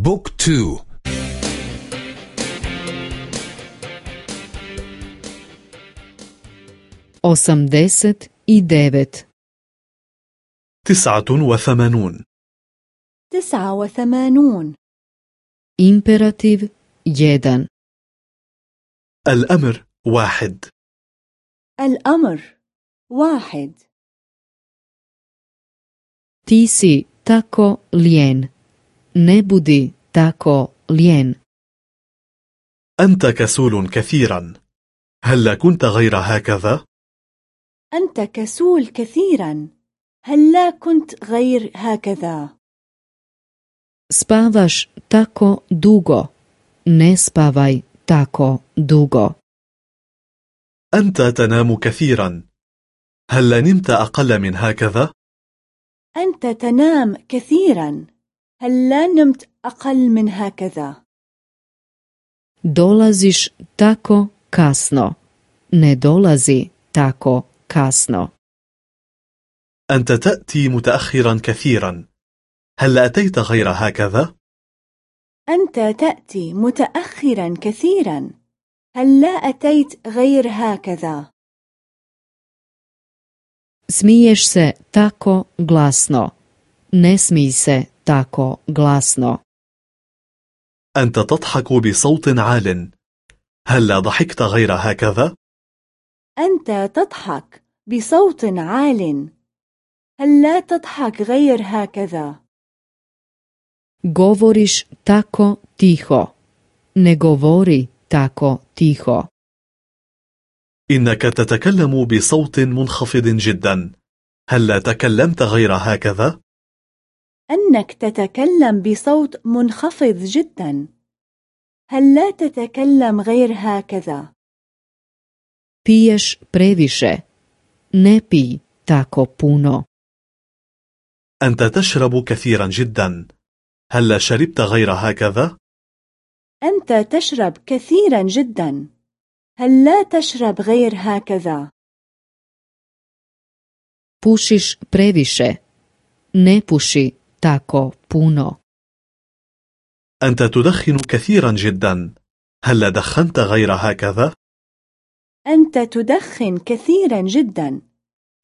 بوك تو. osamdeset i devet تسعة وثمانون. تسعة وثمانون. imperativ jedan الأمر واحد. الأمر واحد. si tako lijen ne budi tako lijen. أنت كسول كثيرا. هل كنت غير هكذا؟ أنت كسول كثيرا. هل لا كنت غير هكذا؟ Spavaš tako dugo. Ne spavaj tako dugo. أنت تنام كثيرا. هل نمت أقل من هكذا؟ أنت تنام كثيرا. هل لا نمت أقل من هكذا؟ Dolaziš tako kasno. Ne dolazi tako kasno. أنت تأتي متأخرا كثيرا. هل أتيت غير هكذا؟ أنت تأتي متأخرا كثيرا. هل لا أتيت غير هكذا؟ Smiješ se tako glasno. Ne smij se tako glasno. أنت تضحك بصوت عال. هل ضحكت غير هكذا؟ أنت تضحك بصوت عال. هل لا تضحك غير هكذا؟ Govoriš tako tiho. Ne govori tako tiho. إنك تتكلم بصوت منخفض جدا. هل لا تكلمت غير هكذا؟ أنك تتكلم بصوت منخفض جدا. هل لا تتكلم غير هكذا؟ Piješ previše. Ne pij tako puno. أنت تشرب كثيرا جدا. هل لا شربت غير هكذا؟ أنت تشرب كثيرا جدا. هل لا تشرب غير هكذا؟ Pušiš previše. Ne puši. Tako puno. أنت تدخن كثيرا جدا. هل لا دخنت غير هكذا؟ أنت تدخن كثيرا جدا.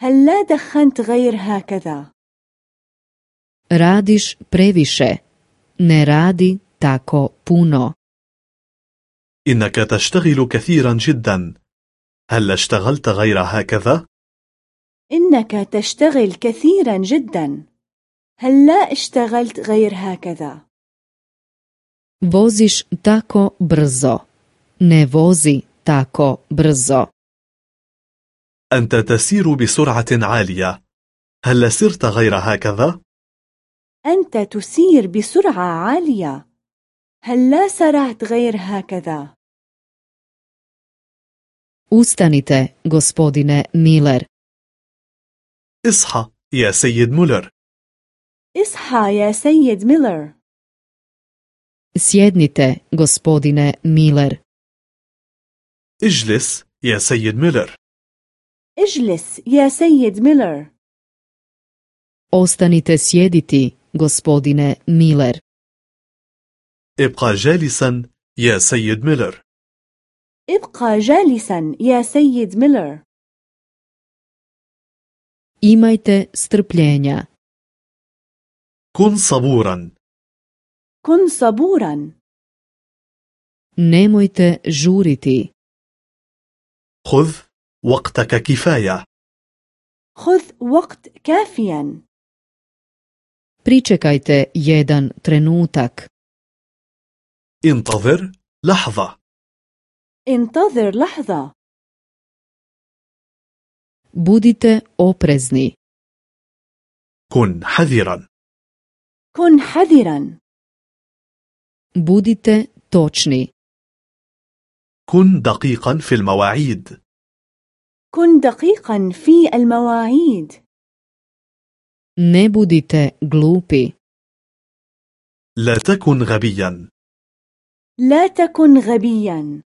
هل لا دخنت غير هكذا؟ Radiš previše. Ne radi tako puno. إنك تشتغل كثيرا جدا. هل اشتغلت غير هكذا؟ إنك تشتغل كثيرا جدا. هل لا اشتغلت غير هكذا؟ Voziš tako brzo. Ne vozi tako brzo. أنت تسير بسرعة عالية. هل سرت غير هكذا؟ أنت تسير بسرعة عالية. هل لا سرعت غير هكذا؟ Ustanite gospodine Miller اصحى يا سيد مولر. اصحى يا سيد ميلر. Sjednite gospodine Miller. اجلس يا سيد ميلر. اجلس يا سيد ميلر. Ostanite sjediti gospodine Miller. ابقى جالسا يا سيد ميلر. ابقى جالسا يا سيد ميلر. Imajte strpljenja. كن صبورا. كن صبورا. nemojte žuriti خذ وقتك كفاية. خذ وقت كافيا. Pričekajte jedan trenutak. انتظر لحظة. انتظر لحظة. Budite oprezni. كن حذرا. كن حذرا. Budite točni. كن دقيقا في المواعيد. كن دقيقا في المواعيد. Ne budite glupi. لا تكن غبيا. لا تكن غبيا.